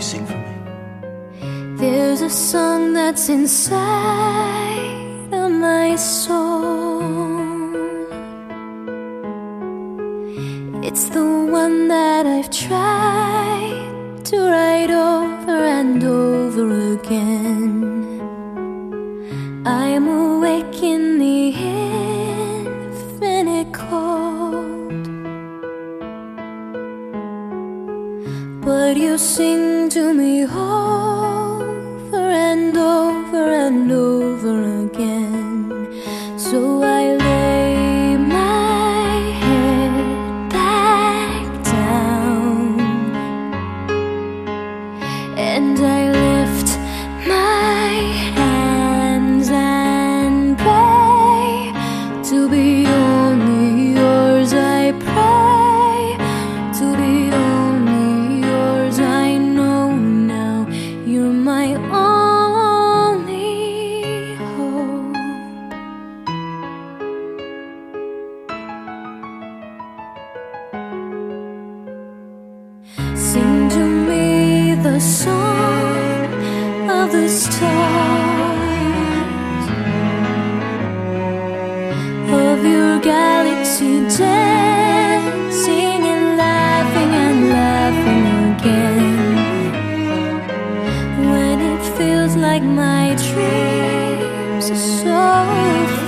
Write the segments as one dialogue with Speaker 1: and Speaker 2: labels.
Speaker 1: you sing for me?
Speaker 2: There's a song that's inside of my soul. It's the one that I've tried to write over You sing to me over my only hope. Sing to me the song of the stars like my dreams are so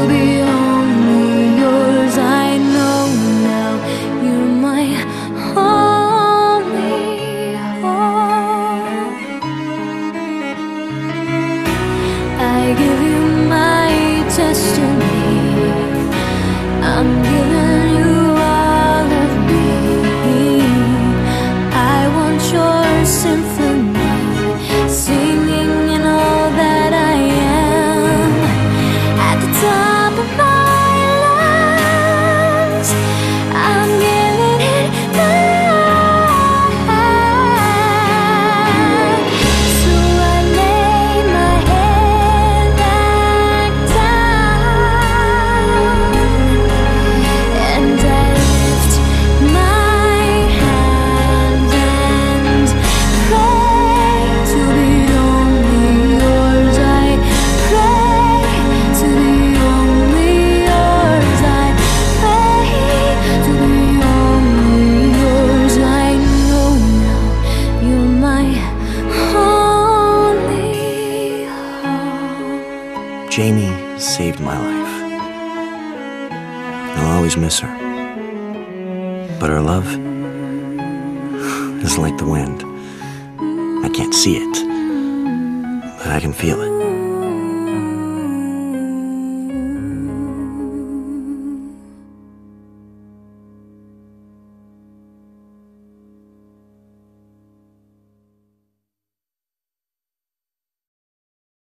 Speaker 2: to be only yours. I know now you're my only hope. I give you my destiny. I'm giving you all of me. I want your symphony,
Speaker 1: Jamie saved my life. I'll always miss her. But her love is like the wind. I can't see it, but I can feel it.